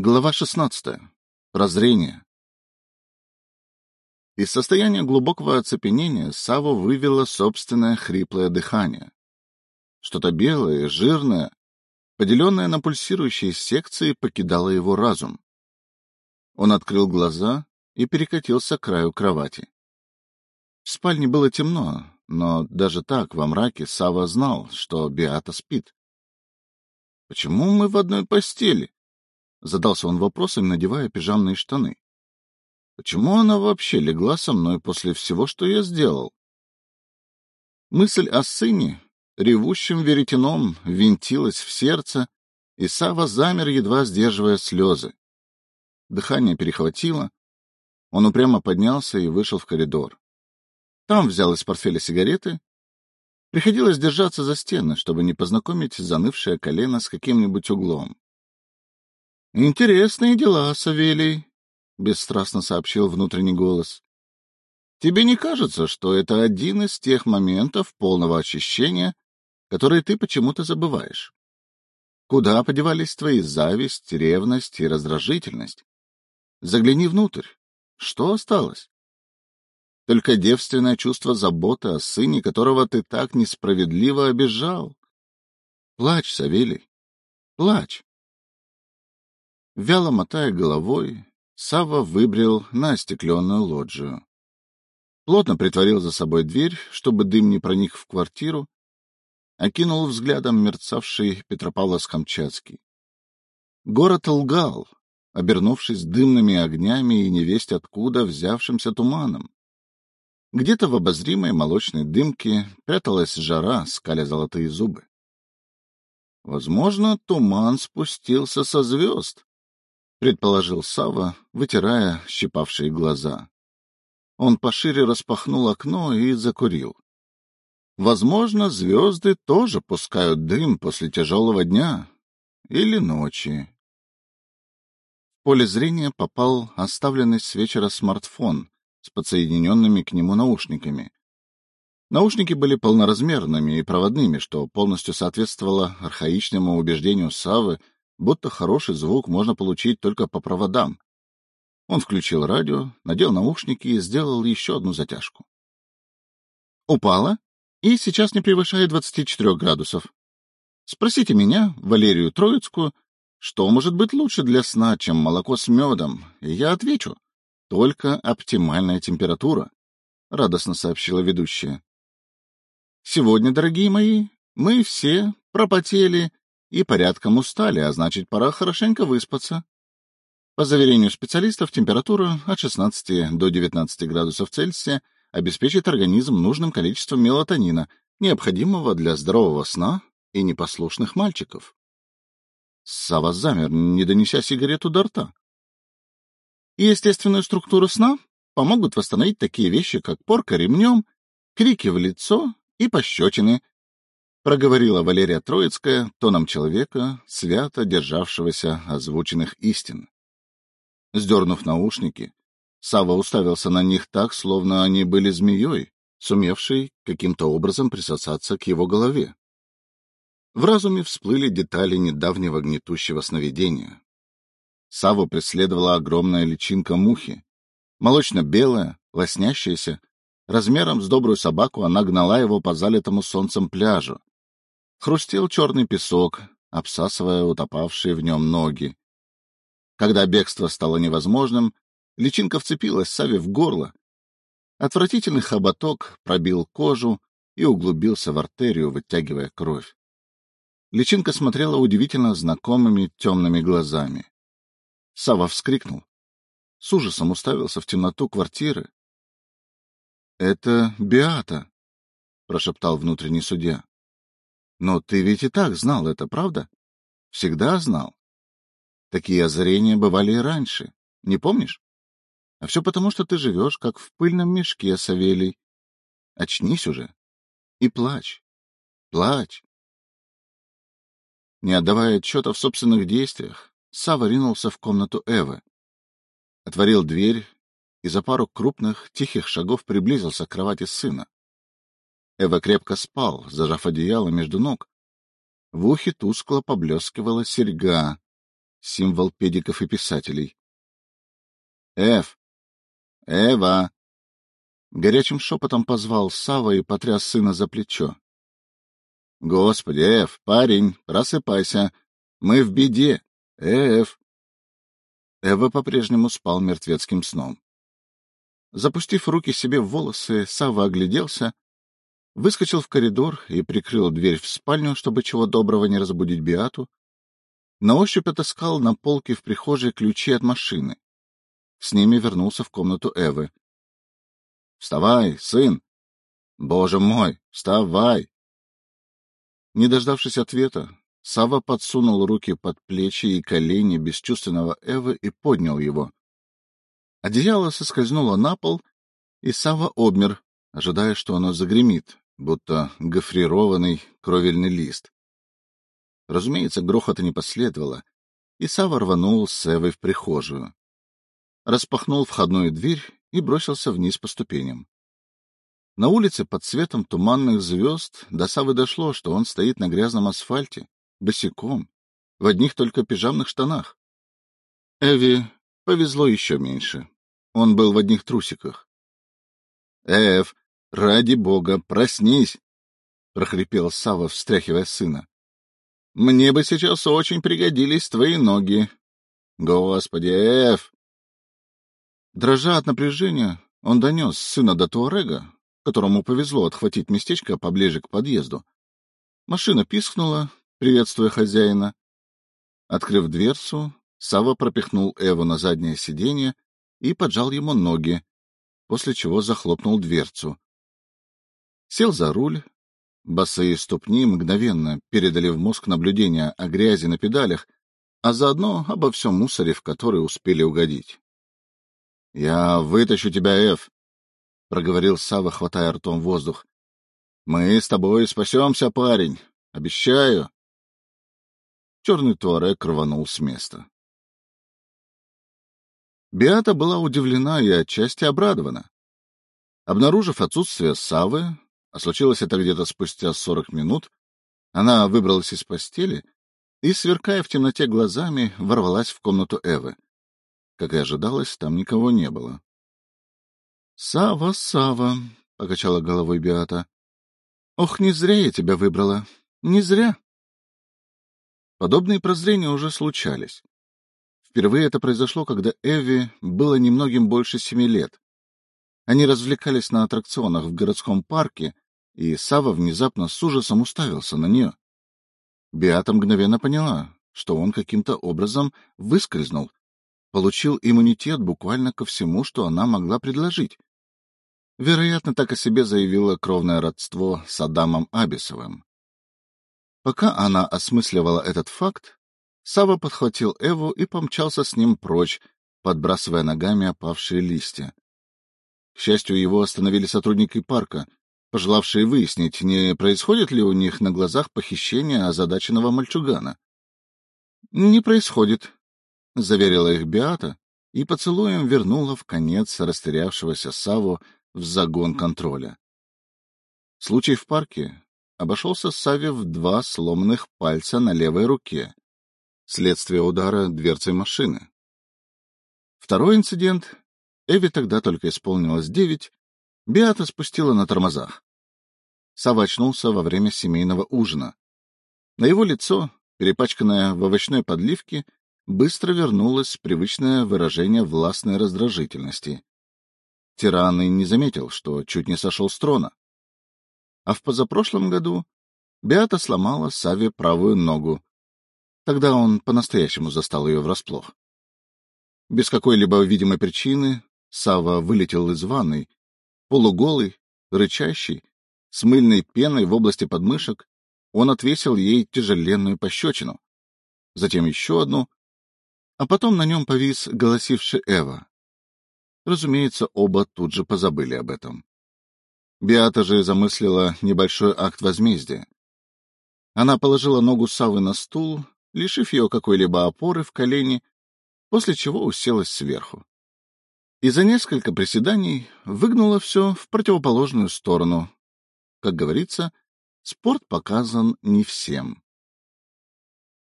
Глава 16. Прозрение. Из состояния глубокого оцепенения Саву вывело собственное хриплое дыхание. Что-то белое, жирное, поделенное на пульсирующие секции, покидало его разум. Он открыл глаза и перекатился к краю кровати. В спальне было темно, но даже так, во мраке, Сава знал, что Биата спит. — Почему мы в одной постели? Задался он вопросом, надевая пижамные штаны. Почему она вообще легла со мной после всего, что я сделал? Мысль о сыне, ревущим веретеном, винтилась в сердце, и Сава замер, едва сдерживая слезы. Дыхание перехватило. Он упрямо поднялся и вышел в коридор. Там взял из портфеля сигареты. Приходилось держаться за стены, чтобы не познакомить занывшее колено с каким-нибудь углом. — Интересные дела, Савелий, — бесстрастно сообщил внутренний голос. — Тебе не кажется, что это один из тех моментов полного очищения, которые ты почему-то забываешь? Куда подевались твои зависть, ревность и раздражительность? Загляни внутрь. Что осталось? Только девственное чувство заботы о сыне, которого ты так несправедливо обижал. Плачь, Савелий, плачь. Вяло мотая головой, Савва выбрел на остекленную лоджию. Плотно притворил за собой дверь, чтобы дым не проник в квартиру, окинул взглядом мерцавший Петропавловск-Камчатский. Город лгал, обернувшись дымными огнями и невесть откуда взявшимся туманом. Где-то в обозримой молочной дымке пряталась жара, скаля золотые зубы. Возможно, туман спустился со звезд, — предположил Сава, вытирая щипавшие глаза. Он пошире распахнул окно и закурил. Возможно, звезды тоже пускают дым после тяжелого дня или ночи. В поле зрения попал оставленный с вечера смартфон с подсоединенными к нему наушниками. Наушники были полноразмерными и проводными, что полностью соответствовало архаичному убеждению Савы — будто хороший звук можно получить только по проводам. Он включил радио, надел наушники и сделал еще одну затяжку. Упала и сейчас не превышает 24 градусов. Спросите меня, Валерию Троицкую, что может быть лучше для сна, чем молоко с медом, и я отвечу. Только оптимальная температура, — радостно сообщила ведущая. Сегодня, дорогие мои, мы все пропотели и порядком устали, а значит, пора хорошенько выспаться. По заверению специалистов, температура от 16 до 19 градусов Цельсия обеспечит организм нужным количеством мелатонина, необходимого для здорового сна и непослушных мальчиков. Сава замер, не донеся сигарету до рта. Естественную структуру сна помогут восстановить такие вещи, как порка ремнем, крики в лицо и пощечины, проговорила Валерия Троицкая тоном человека, свято державшегося озвученных истин. Сдернув наушники, Сава уставился на них так, словно они были змеей, сумевшей каким-то образом присосаться к его голове. В разуме всплыли детали недавнего гнетущего сновидения. Саву преследовала огромная личинка мухи. Молочно-белая, лоснящаяся, размером с добрую собаку она гнала его по залитому солнцем пляжу, Хрустел черный песок, обсасывая утопавшие в нем ноги. Когда бегство стало невозможным, личинка вцепилась Саве в горло. Отвратительный хоботок пробил кожу и углубился в артерию, вытягивая кровь. Личинка смотрела удивительно знакомыми темными глазами. Сава вскрикнул. С ужасом уставился в темноту квартиры. — Это Биата, — прошептал внутренний судья. Но ты ведь и так знал это, правда? Всегда знал. Такие озарения бывали и раньше, не помнишь? А все потому, что ты живешь, как в пыльном мешке, Савелий. Очнись уже и плачь, плачь. Не отдавая отчета в собственных действиях, Сава ринулся в комнату Эвы. Отворил дверь и за пару крупных, тихих шагов приблизился к кровати сына. Эва крепко спал, зажав одеяло между ног. В ухе тускло поблескивала серьга. символ педиков и писателей. «Эв! Эва!» Горячим шепотом позвал Сава и потряс сына за плечо. «Господи, Эв, парень, просыпайся! Мы в беде! Эв!» Эва по-прежнему спал мертвецким сном. Запустив руки себе в волосы, Сава огляделся, выскочил в коридор и прикрыл дверь в спальню, чтобы чего доброго не разбудить Биату. На ощупь отыскал на полке в прихожей ключи от машины. С ними вернулся в комнату Эвы. — Вставай, сын! Боже мой, вставай! Не дождавшись ответа, Сава подсунул руки под плечи и колени бесчувственного Эвы и поднял его. Одеяло соскользнуло на пол, и Сава обмер, ожидая, что оно загремит, будто гофрированный кровельный лист. Разумеется, грохота не последовало, и Сава рванул с Эвой в прихожую. Распахнул входную дверь и бросился вниз по ступеням. На улице под светом туманных звезд до Савы дошло, что он стоит на грязном асфальте, босиком, в одних только пижамных штанах. Эви повезло еще меньше. Он был в одних трусиках. — Эв, ради бога, проснись! — прохрипел Сава, встряхивая сына. — Мне бы сейчас очень пригодились твои ноги. Господи, Эв! Дрожа от напряжения, он донес сына до Туарега, которому повезло отхватить местечко поближе к подъезду. Машина пискнула, приветствуя хозяина. Открыв дверцу, Сава пропихнул Эву на заднее сиденье и поджал ему ноги, после чего захлопнул дверцу. Сел за руль. Босые ступни мгновенно передали в мозг наблюдения о грязи на педалях, а заодно обо всем мусоре, в который успели угодить. — Я вытащу тебя, Эв, — проговорил Сава, хватая ртом воздух. — Мы с тобой спасемся, парень. Обещаю. Черный туарек рванул с места. Биата была удивлена и отчасти обрадована. Обнаружив отсутствие Савы, а случилось это где-то спустя сорок минут, она выбралась из постели и, сверкая в темноте глазами, ворвалась в комнату Эвы. Как и ожидалось, там никого не было. Сава, Сава, покачала головой Биата. Ох, не зря я тебя выбрала. Не зря. Подобные прозрения уже случались. Впервые это произошло, когда Эви было немногим больше семи лет. Они развлекались на аттракционах в городском парке, и Сава внезапно с ужасом уставился на нее. Биата мгновенно поняла, что он каким-то образом выскользнул, получил иммунитет буквально ко всему, что она могла предложить. Вероятно, так о себе заявило кровное родство с Адамом Абисовым. Пока она осмысливала этот факт, Сава подхватил Эву и помчался с ним прочь, подбрасывая ногами опавшие листья. К счастью, его остановили сотрудники парка, пожелавшие выяснить, не происходит ли у них на глазах похищение озадаченного мальчугана. — Не происходит, — заверила их Биата и поцелуем вернула в конец растерявшегося Саву в загон контроля. Случай в парке обошелся Саве в два сломанных пальца на левой руке, следствие удара дверцей машины. Второй инцидент, Эви тогда только исполнилось девять, Биата спустила на тормозах. Сава очнулся во время семейного ужина. На его лицо, перепачканное в овощной подливке, быстро вернулось привычное выражение властной раздражительности. Тиран и не заметил, что чуть не сошел с трона. А в позапрошлом году Беата сломала Саве правую ногу. Тогда он по-настоящему застал ее врасплох. Без какой-либо видимой причины Сава вылетел из ванной, полуголый, рычащий, с мыльной пеной в области подмышек, он отвесил ей тяжеленную пощечину, затем еще одну, а потом на нем повис голосивший Эва. Разумеется, оба тут же позабыли об этом. Биата же замыслила небольшой акт возмездия. Она положила ногу Савы на стул, лишив ее какой-либо опоры в колени, после чего уселась сверху. И за несколько приседаний выгнула все в противоположную сторону. Как говорится, спорт показан не всем.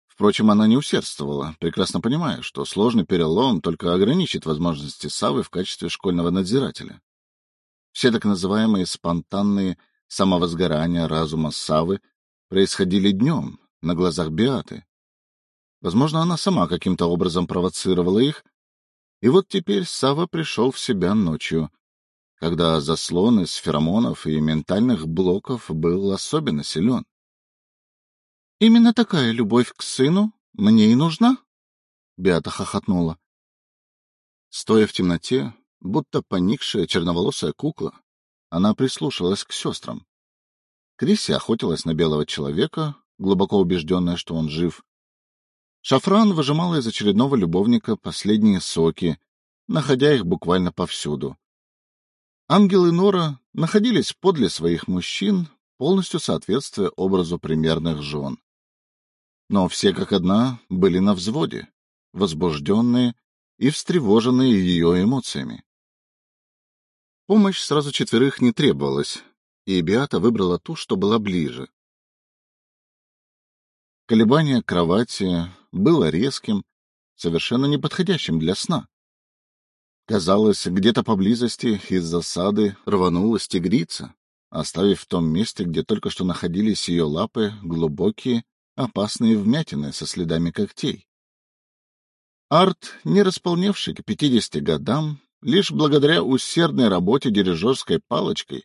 Впрочем, она не усердствовала, прекрасно понимая, что сложный перелом только ограничит возможности Савы в качестве школьного надзирателя. Все так называемые спонтанные самовозгорания разума Савы происходили днем, на глазах Биаты. Возможно, она сама каким-то образом провоцировала их, и вот теперь Сава пришел в себя ночью, когда заслон из феромонов и ментальных блоков был особенно силен. Именно такая любовь к сыну мне и нужна, Беата хохотнула. Стоя в темноте, будто поникшая черноволосая кукла, она прислушалась к сестрам. Криси охотилась на белого человека, глубоко убежденная, что он жив. Шафран выжимала из очередного любовника последние соки, находя их буквально повсюду. Ангел и Нора находились подле своих мужчин, полностью соответствуя образу примерных жен. Но все как одна были на взводе, возбужденные и встревоженные ее эмоциями. Помощь сразу четверых не требовалась, и Биата выбрала ту, что была ближе. Колебание кровати было резким, совершенно неподходящим для сна. Казалось, где-то поблизости из засады рванулась тигрица, оставив в том месте, где только что находились ее лапы, глубокие опасные вмятины со следами когтей. Арт, не располневший к пятидесяти годам, лишь благодаря усердной работе дирижерской палочкой,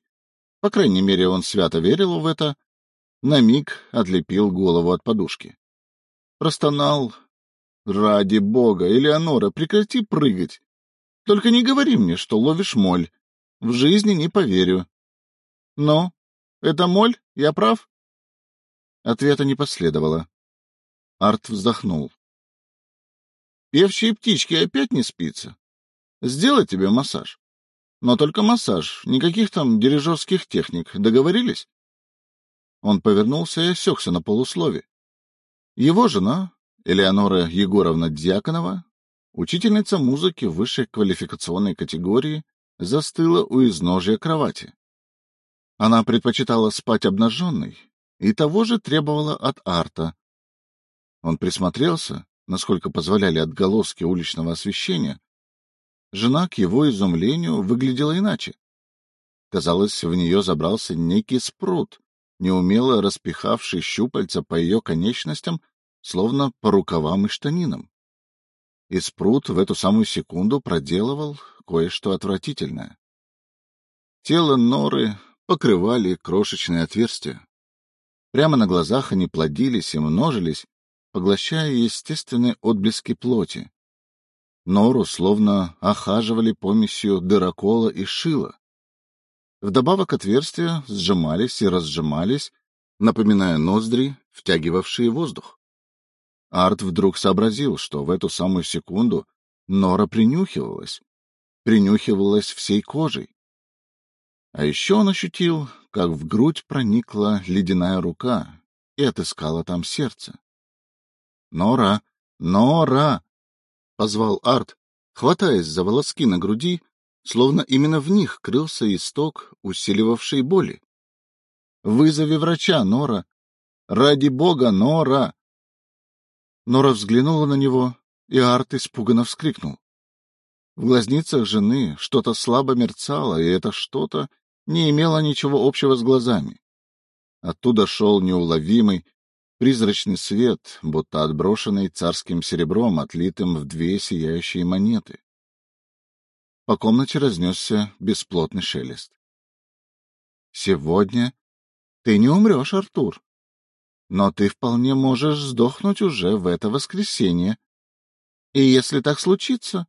по крайней мере, он свято верил в это, на миг отлепил голову от подушки. Простонал. «Ради бога, Элеонора, прекрати прыгать! Только не говори мне, что ловишь моль. В жизни не поверю». «Но? Это моль? Я прав?» Ответа не последовало. Арт вздохнул. Певчие птички опять не спится. Сделай тебе массаж. Но только массаж, никаких там дирижерских техник. Договорились? Он повернулся и осекся на полуслове. Его жена, Элеонора Егоровна Дьяконова, учительница музыки высшей квалификационной категории, застыла у изножья кровати. Она предпочитала спать обнаженной, и того же требовала от Арта. Он присмотрелся, насколько позволяли отголоски уличного освещения. Жена, к его изумлению, выглядела иначе. Казалось, в нее забрался некий спрут, неумело распихавший щупальца по ее конечностям, словно по рукавам и штанинам. И спрут в эту самую секунду проделывал кое-что отвратительное. Тело норы покрывали крошечные отверстия. Прямо на глазах они плодились и множились, поглощая естественные отблески плоти. Нору словно охаживали помесью дырокола и шила. Вдобавок отверстия сжимались и разжимались, напоминая ноздри, втягивавшие воздух. Арт вдруг сообразил, что в эту самую секунду Нора принюхивалась, принюхивалась всей кожей. А еще он ощутил, как в грудь проникла ледяная рука и отыскала там сердце. «Нора! Нора!» — позвал Арт, хватаясь за волоски на груди, словно именно в них крылся исток, усиливавший боли. «Вызови врача, Нора! Ради бога, Нора!» Нора взглянула на него, и Арт испуганно вскрикнул. В глазницах жены что-то слабо мерцало, и это что-то не имело ничего общего с глазами. Оттуда шел неуловимый, призрачный свет, будто отброшенный царским серебром, отлитым в две сияющие монеты. По комнате разнесся бесплотный шелест. — Сегодня ты не умрешь, Артур. Но ты вполне можешь сдохнуть уже в это воскресенье. И если так случится,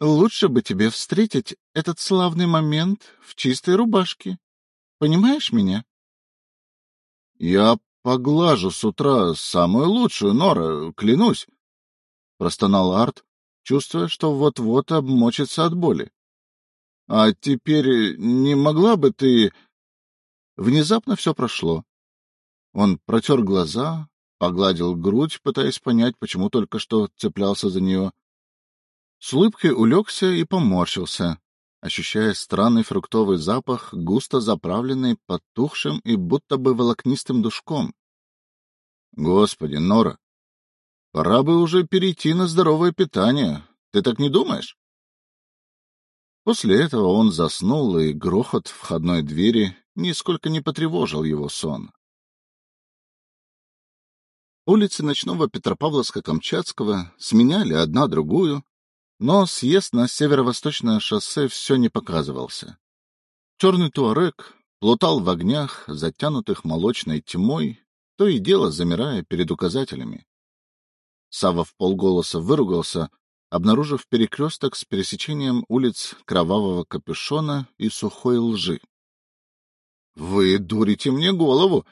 Лучше бы тебе встретить этот славный момент в чистой рубашке. Понимаешь меня? Я поглажу с утра самую лучшую, Нора, клянусь, простонал Арт, чувствуя, что вот-вот обмочится от боли. А теперь не могла бы ты... Внезапно все прошло. Он протер глаза, погладил грудь, пытаясь понять, почему только что цеплялся за нее. С улыбкой улегся и поморщился, ощущая странный фруктовый запах, густо заправленный потухшим и будто бы волокнистым душком. Господи, Нора, Пора бы уже перейти на здоровое питание. Ты так не думаешь? После этого он заснул, и грохот входной двери нисколько не потревожил его сон. Улицы ночного Петропавловска-Камчатского сменяли одна другую, но съезд на северо-восточное шоссе все не показывался. Черный туарек плутал в огнях, затянутых молочной тьмой, то и дело замирая перед указателями. Сава в полголоса выругался, обнаружив перекресток с пересечением улиц Кровавого Капюшона и Сухой Лжи. — Вы дурите мне голову!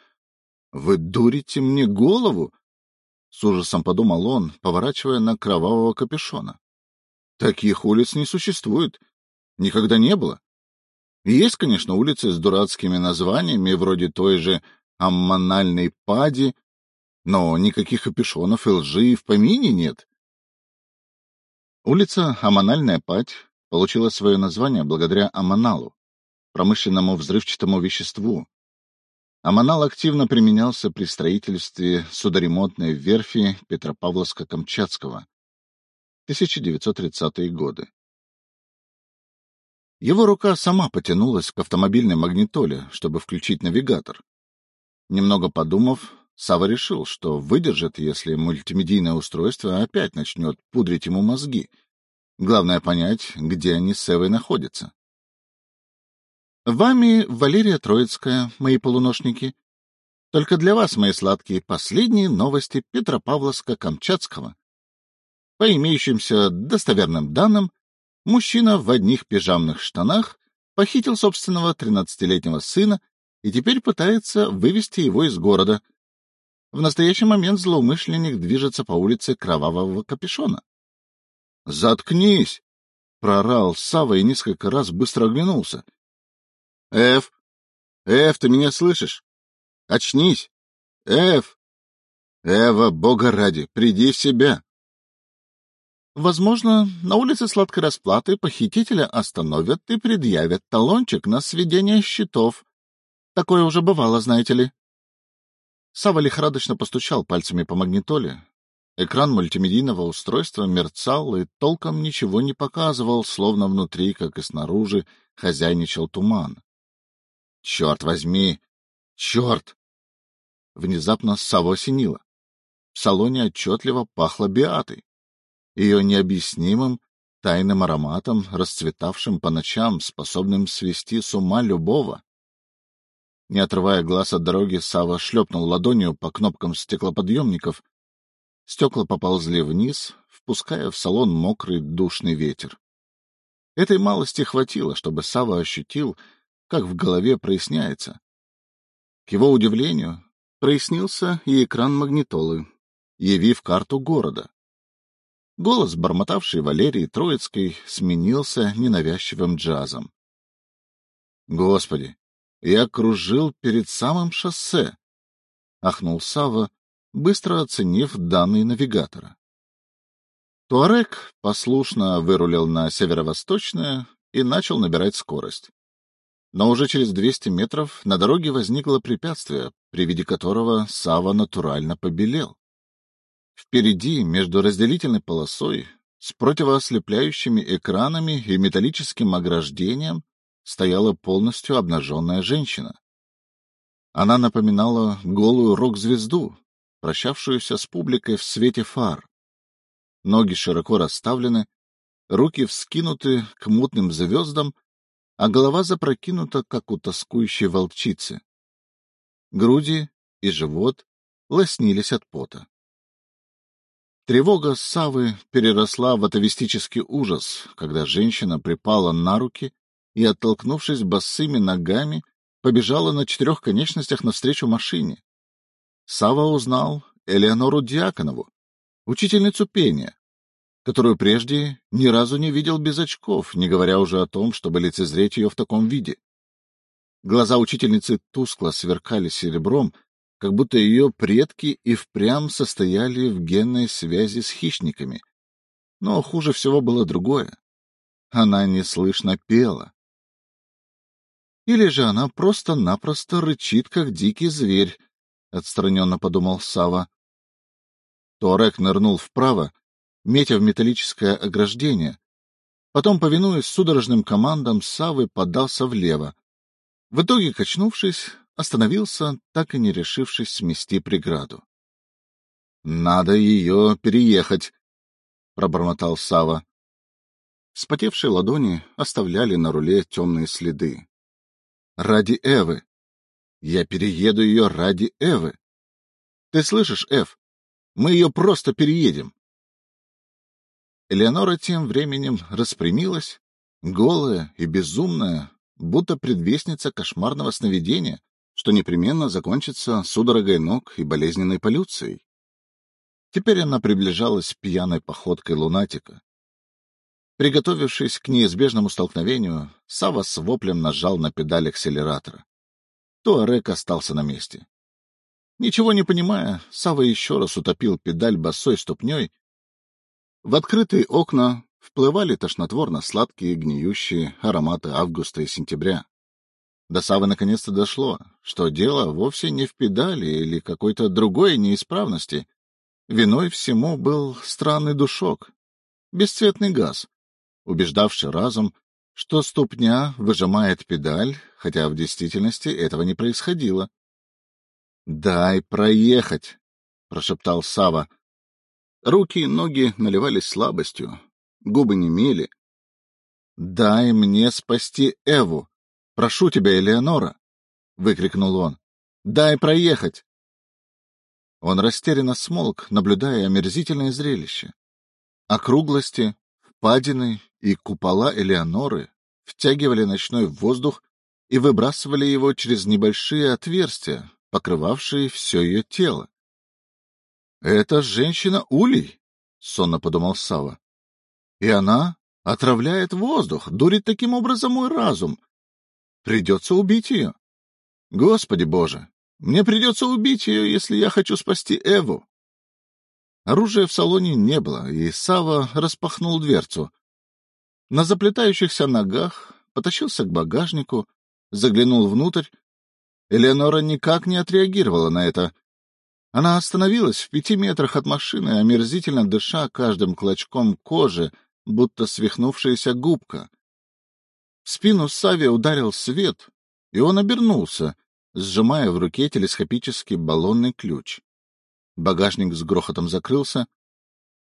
Вы дурите мне голову! — с ужасом подумал он, поворачивая на Кровавого Капюшона. — Таких улиц не существует. Никогда не было. Есть, конечно, улицы с дурацкими названиями, вроде той же Аммональной Пади, но никаких опешонов и лжи в помине нет. Улица Аммональная Падь получила свое название благодаря аммоналу, промышленному взрывчатому веществу. Аммонал активно применялся при строительстве судоремонтной верфи Петропавловска-Камчатского. 1930-е годы. Его рука сама потянулась к автомобильной магнитоле, чтобы включить навигатор. Немного подумав, Сава решил, что выдержит, если мультимедийное устройство опять начнет пудрить ему мозги. Главное понять, где они с Эвой находятся. Вами Валерия Троицкая, мои полуношники. Только для вас, мои сладкие, последние новости Петропавловска-Камчатского. По имеющимся достоверным данным, мужчина в одних пижамных штанах похитил собственного тринадцатилетнего сына и теперь пытается вывести его из города — в настоящий момент злоумышленник движется по улице Кровавого Капюшона. — Заткнись! — проорал Сава и несколько раз быстро оглянулся. — Эф! Эф, ты меня слышишь? Очнись! Эф! Эва, бога ради, приди в себя! Возможно, на улице сладкой расплаты похитителя остановят и предъявят талончик на сведение счетов. Такое уже бывало, знаете ли. Сава лихорадочно постучал пальцами по магнитоле. Экран мультимедийного устройства мерцал и толком ничего не показывал, словно внутри, как и снаружи, хозяйничал туман. — Черт возьми! Черт! Внезапно Саву осенило. В салоне отчетливо пахло биатой. Ее необъяснимым, тайным ароматом, расцветавшим по ночам, способным свести с ума любого. Не отрывая глаз от дороги, Сава шлепнул ладонью по кнопкам стеклоподъемников. Стекла поползли вниз, впуская в салон мокрый душный ветер. Этой малости хватило, чтобы Сава ощутил, как в голове проясняется. К его удивлению, прояснился и экран магнитолы, явив карту города. Голос, бормотавший Валерии Троицкой, сменился ненавязчивым джазом. Господи, я кружил перед самым шоссе, — ахнул Сава, быстро оценив данные навигатора. Туарек послушно вырулил на северо-восточное и начал набирать скорость. Но уже через 200 метров на дороге возникло препятствие, при виде которого Сава натурально побелел. Впереди, между разделительной полосой, с противоослепляющими экранами и металлическим ограждением, стояла полностью обнаженная женщина. Она напоминала голую рок-звезду, прощавшуюся с публикой в свете фар. Ноги широко расставлены, руки вскинуты к мутным звездам, а голова запрокинута, как у тоскующей волчицы. Груди и живот лоснились от пота. Тревога Савы переросла в атовистический ужас, когда женщина припала на руки и, оттолкнувшись босыми ногами, побежала на четырех конечностях навстречу машине. Сава узнал Элеонору Диаконову, учительницу пения, которую прежде ни разу не видел без очков, не говоря уже о том, чтобы лицезреть ее в таком виде. Глаза учительницы тускло сверкали серебром, как будто ее предки и впрямь состояли в генной связи с хищниками. Но хуже всего было другое. Она неслышно пела. Или же она просто-напросто рычит, как дикий зверь, — отстраненно подумал Сава. Туарек нырнул вправо, метя в металлическое ограждение. Потом, повинуясь судорожным командам, Савы подался влево. В итоге, качнувшись, остановился, так и не решившись смести преграду. — Надо ее переехать, — пробормотал Сава. Спотевшие ладони оставляли на руле темные следы. — Ради Эвы. Я перееду ее ради Эвы. Ты слышишь, Эв? Мы ее просто переедем. Элеонора тем временем распрямилась, голая и безумная, будто предвестница кошмарного сновидения, что непременно закончится судорогой ног и болезненной полюцией. Теперь она приближалась пьяной походкой лунатика. Приготовившись к неизбежному столкновению, Сава с воплем нажал на педаль акселератора. Туарек остался на месте. Ничего не понимая, Сава еще раз утопил педаль босой ступней. В открытые окна вплывали тошнотворно-сладкие гниющие ароматы августа и сентября. До Савы наконец-то дошло, что дело вовсе не в педали или какой-то другой неисправности. Виной всему был странный душок, бесцветный газ, убеждавший разум, что ступня выжимает педаль, хотя в действительности этого не происходило. — Дай проехать, — прошептал Сава. Руки и ноги наливались слабостью, губы немели. — Дай мне спасти Эву. Прошу тебя, Элеонора, — выкрикнул он. — Дай проехать. Он растерянно смолк, наблюдая омерзительное зрелище. Округлости, впадины и купола Элеоноры втягивали ночной воздух и выбрасывали его через небольшие отверстия, покрывавшие все ее тело. — Это женщина Улей, — сонно подумал Сава. И она отравляет воздух, дурит таким образом мой разум. Придется убить ее. Господи боже, мне придется убить ее, если я хочу спасти Эву. Оружия в салоне не было, и Сава распахнул дверцу. На заплетающихся ногах потащился к багажнику, заглянул внутрь. Элеонора никак не отреагировала на это. Она остановилась в пяти метрах от машины, омерзительно дыша каждым клочком кожи, будто свихнувшаяся губка. В спину Саве ударил свет, и он обернулся, сжимая в руке телескопический баллонный ключ. Багажник с грохотом закрылся.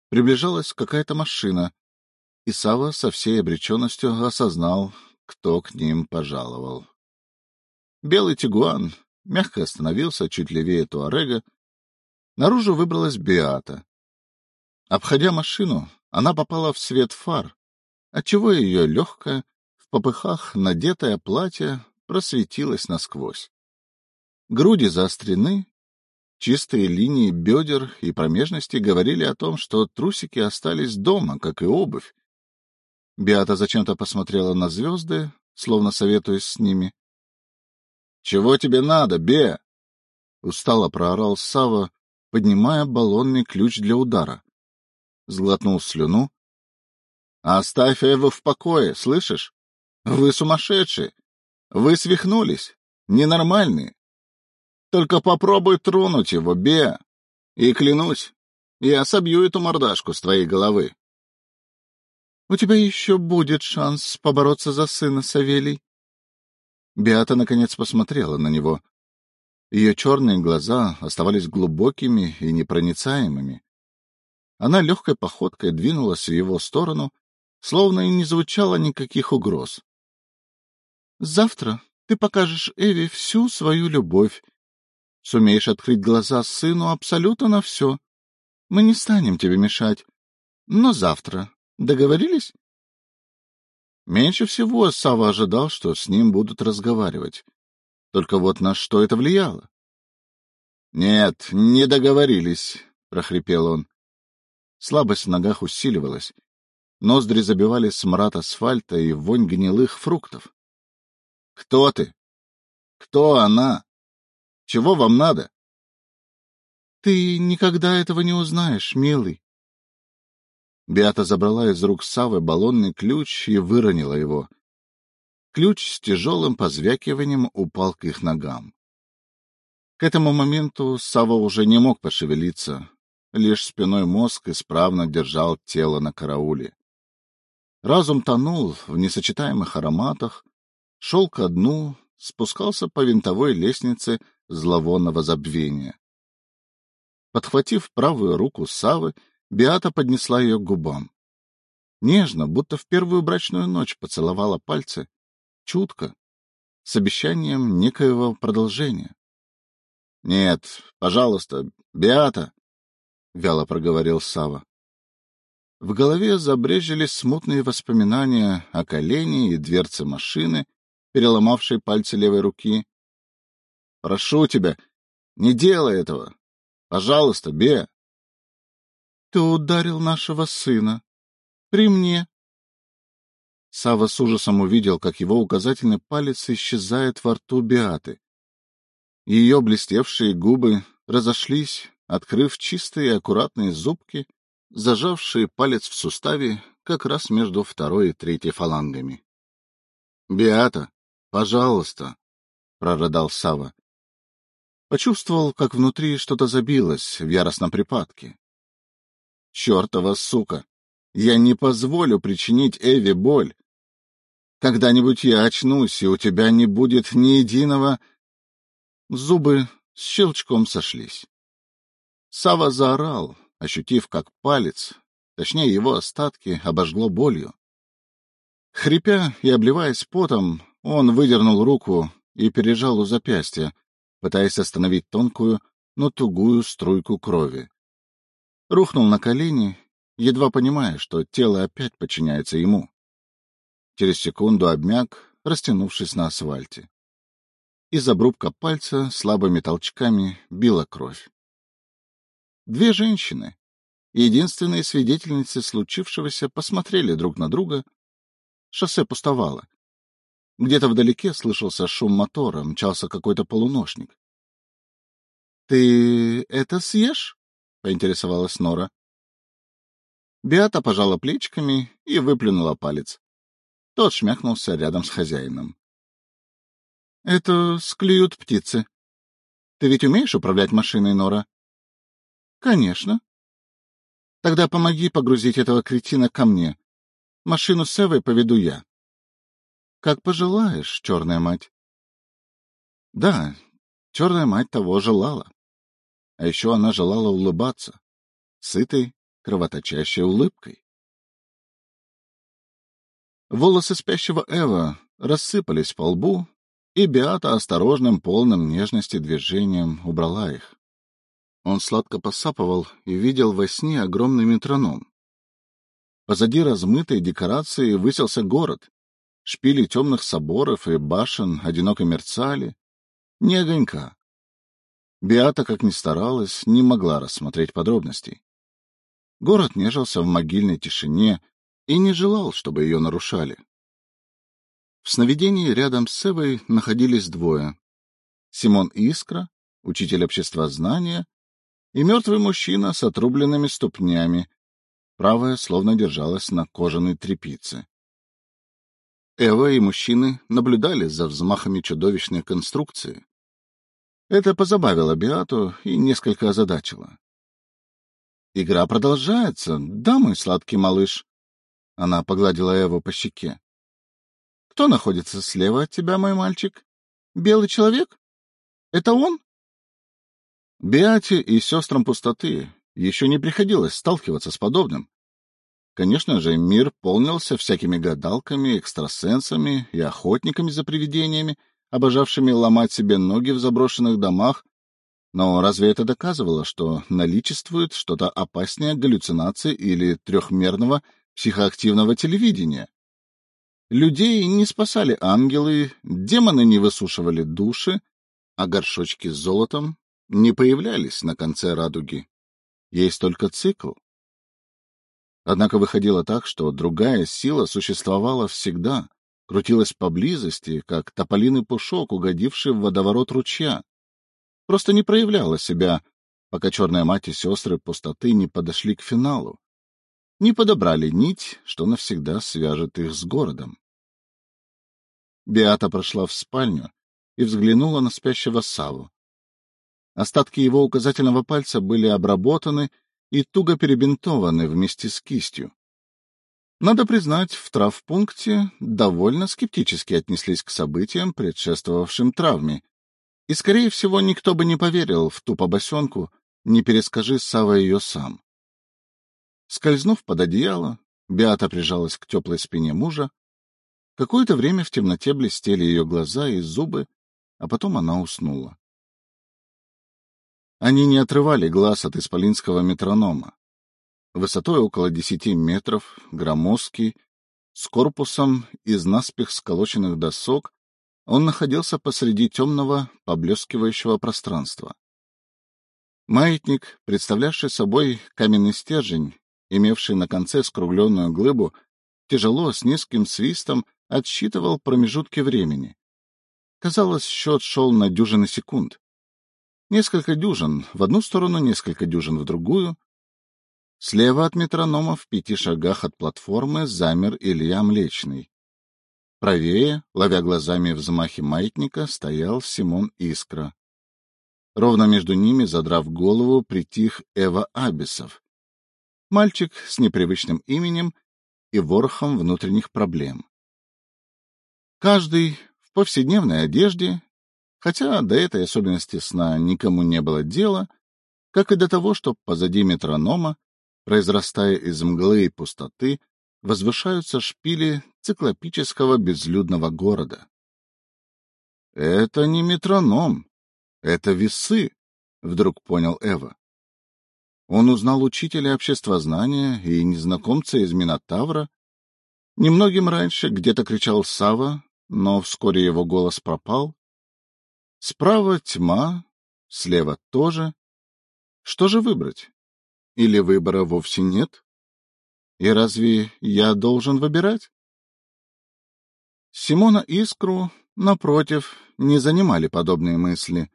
Приближалась какая-то машина, и Сава со всей обреченностью осознал, кто к ним пожаловал. Белый тигуан мягко остановился чуть левее Туарега. Наружу выбралась Беата. Обходя машину, она попала в свет фар, отчего ее легкая, попыхах надетое платье просветилось насквозь. Груди заострены, чистые линии бедер и промежности говорили о том, что трусики остались дома, как и обувь. Биата зачем-то посмотрела на звезды, словно советуясь с ними. — Чего тебе надо, Бе? — устало проорал Сава, поднимая баллонный ключ для удара. Сглотнул слюну. — Оставь Эву в покое, слышишь? Вы сумасшедшие! Вы свихнулись! Ненормальные! Только попробуй тронуть его, Беа! И клянусь, я собью эту мордашку с твоей головы. — У тебя еще будет шанс побороться за сына, Савелий. Беата наконец посмотрела на него. Ее черные глаза оставались глубокими и непроницаемыми. Она легкой походкой двинулась в его сторону, словно и не звучало никаких угроз. Завтра ты покажешь Эви всю свою любовь. Сумеешь открыть глаза сыну абсолютно на все. Мы не станем тебе мешать. Но завтра. Договорились? Меньше всего Сава ожидал, что с ним будут разговаривать. Только вот на что это влияло? — Нет, не договорились, — прохрипел он. Слабость в ногах усиливалась. Ноздри забивали смрад асфальта и вонь гнилых фруктов. Кто ты? Кто она? Чего вам надо? Ты никогда этого не узнаешь, милый. Беата забрала из рук Савы баллонный ключ и выронила его. Ключ с тяжелым позвякиванием упал к их ногам. К этому моменту Сава уже не мог пошевелиться. лишь спиной мозг исправно держал тело на карауле. Разум тонул в несочетаемых ароматах, шел ко дну, спускался по винтовой лестнице зловонного забвения. Подхватив правую руку Савы, Биата поднесла ее к губам. Нежно, будто в первую брачную ночь поцеловала пальцы, чутко, с обещанием некоего продолжения. — Нет, пожалуйста, Биата, — вяло проговорил Сава. В голове забрежили смутные воспоминания о колене и дверце машины, переломавшей пальцы левой руки. — Прошу тебя, не делай этого. Пожалуйста, Бе. — Ты ударил нашего сына. При мне. Сава с ужасом увидел, как его указательный палец исчезает во рту Беаты. Ее блестевшие губы разошлись, открыв чистые аккуратные зубки, зажавшие палец в суставе как раз между второй и третьей фалангами. — Беата, пожалуйста, — прорыдал Сава. Почувствовал, как внутри что-то забилось в яростном припадке. — Чертова сука! Я не позволю причинить Эви боль. Когда-нибудь я очнусь, и у тебя не будет ни единого... Зубы с щелчком сошлись. Сава заорал, ощутив, как палец, точнее его остатки, обожгло болью. Хрипя и обливаясь потом, он выдернул руку и пережал у запястья, пытаясь остановить тонкую, но тугую струйку крови. Рухнул на колени едва понимая, что тело опять подчиняется ему. Через секунду обмяк, растянувшись на асфальте. Из обрубка пальца слабыми толчками била кровь. Две женщины, единственные свидетельницы случившегося, посмотрели друг на друга. Шоссе пустовало. Где-то вдалеке слышался шум мотора, мчался какой-то полуношник. — Ты это съешь? — поинтересовалась Нора. Беата пожала плечиками и выплюнула палец. Тот шмякнулся рядом с хозяином. — Это склюют птицы. Ты ведь умеешь управлять машиной, Нора? — Конечно. — Тогда помоги погрузить этого кретина ко мне. Машину с Эвой поведу я. — Как пожелаешь, черная мать. Да, черная мать того желала. А еще она желала улыбаться, сытой кровоточащей улыбкой. Волосы спящего Эва рассыпались по лбу, и Беата осторожным, полным нежности движением убрала их. Он сладко посапывал и видел во сне огромный метроном. Позади размытой декорации высился город. Шпили темных соборов и башен одиноко мерцали. Ни огонька. Беата, как ни старалась, не могла рассмотреть подробностей. Город нежился в могильной тишине и не желал, чтобы ее нарушали. В сновидении рядом с Эвой находились двое. Симон Искра, учитель обществознания, и мертвый мужчина с отрубленными ступнями, правая словно держалась на кожаной тряпице. Эва и мужчины наблюдали за взмахами чудовищной конструкции. Это позабавило Биату и несколько озадачило. Игра продолжается, да, мой сладкий малыш? Она погладила его по щеке. Кто находится слева от тебя, мой мальчик? Белый человек? Это он? Биате и сестрам пустоты еще не приходилось сталкиваться с подобным. Конечно же, мир полнился всякими гадалками, экстрасенсами и охотниками за привидениями, обожавшими ломать себе ноги в заброшенных домах но разве это доказывало, что наличествует что-то опаснее галлюцинации или трехмерного психоактивного телевидения? Людей не спасали ангелы, демоны не высушивали души, а горшочки с золотом не появлялись на конце радуги. Есть только цикл. Однако выходило так, что другая сила существовала всегда, крутилась поблизости, как тополиный пушок, угодивший в водоворот ручья просто не проявляла себя, пока черная мать и сестры пустоты не подошли к финалу, не подобрали нить, что навсегда свяжет их с городом. Биата прошла в спальню и взглянула на спящего Саву. Остатки его указательного пальца были обработаны и туго перебинтованы вместе с кистью. Надо признать, в травпункте довольно скептически отнеслись к событиям, предшествовавшим травме, и, скорее всего, никто бы не поверил в ту побосенку, не перескажи Сава ее сам. Скользнув под одеяло, Беата прижалась к теплой спине мужа. Какое-то время в темноте блестели ее глаза и зубы, а потом она уснула. Они не отрывали глаз от исполинского метронома. Высотой около десяти метров, громоздкий, с корпусом из наспех сколоченных досок, он находился посреди темного, поблескивающего пространства. Маятник, представлявший собой каменный стержень, имевший на конце скругленную глыбу, тяжело, с низким свистом отсчитывал промежутки времени. Казалось, счет шел на дюжины секунд. Несколько дюжин в одну сторону, несколько дюжин в другую. Слева от метронома в пяти шагах от платформы замер Илья Млечный. Правее, ловя глазами взмахи маятника, стоял Симон Искра. Ровно между ними, задрав голову, притих Эва Абисов. Мальчик с непривычным именем и ворохом внутренних проблем. Каждый в повседневной одежде, хотя до этой особенности сна никому не было дела, как и до того, что позади метронома, произрастая из мглы и пустоты, возвышаются шпили циклопического безлюдного города. Это не метроном, это весы, вдруг понял Эва. Он узнал учителя обществознания и незнакомца из Минотавра. Немногим раньше где-то кричал Сава, но вскоре его голос пропал. Справа тьма, слева тоже. Что же выбрать? Или выбора вовсе нет? И разве я должен выбирать? Симона Искру, напротив, не занимали подобные мысли.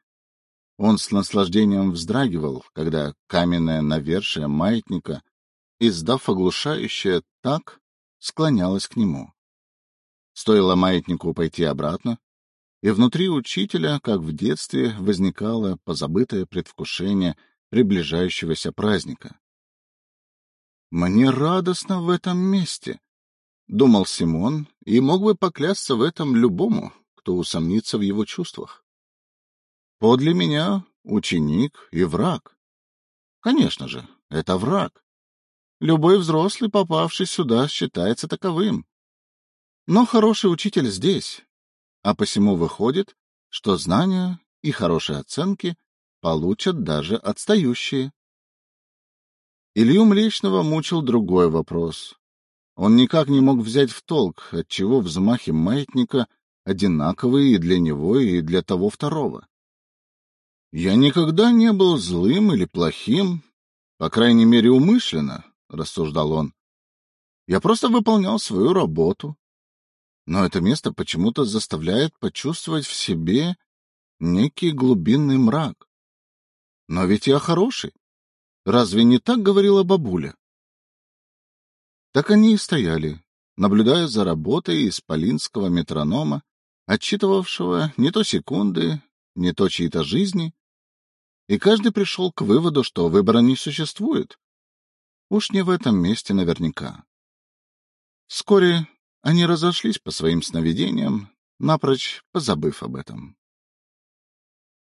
Он с наслаждением вздрагивал, когда каменное навершие маятника, издав оглушающее «так», склонялось к нему. Стоило маятнику пойти обратно, и внутри учителя, как в детстве, возникало позабытое предвкушение приближающегося праздника. «Мне радостно в этом месте», — думал Симон, и мог бы поклясться в этом любому, кто усомнится в его чувствах. Подле меня ученик и враг. Конечно же, это враг. Любой взрослый, попавший сюда, считается таковым. Но хороший учитель здесь, а посему выходит, что знания и хорошие оценки получат даже отстающие. Илью Млечного мучил другой вопрос. Он никак не мог взять в толк, отчего взмахи маятника одинаковые и для него, и для того второго. «Я никогда не был злым или плохим, по крайней мере, умышленно», — рассуждал он. «Я просто выполнял свою работу. Но это место почему-то заставляет почувствовать в себе некий глубинный мрак. Но ведь я хороший. Разве не так говорила бабуля? Так они и стояли, наблюдая за работой исполинского метронома, отчитывавшего не то секунды, не то чьи-то жизни, и каждый пришел к выводу, что выбора не существует. Уж не в этом месте наверняка. Вскоре они разошлись по своим сновидениям, напрочь позабыв об этом.